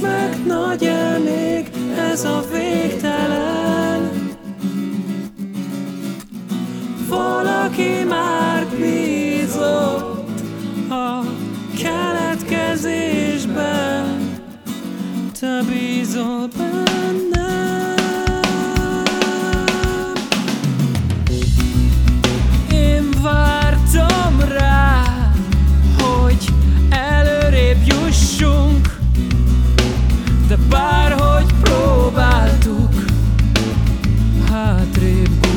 meg, nagy még ez a végtelen? Valaki már bízott a keletkezésben, te bízol benne. Εντάξει.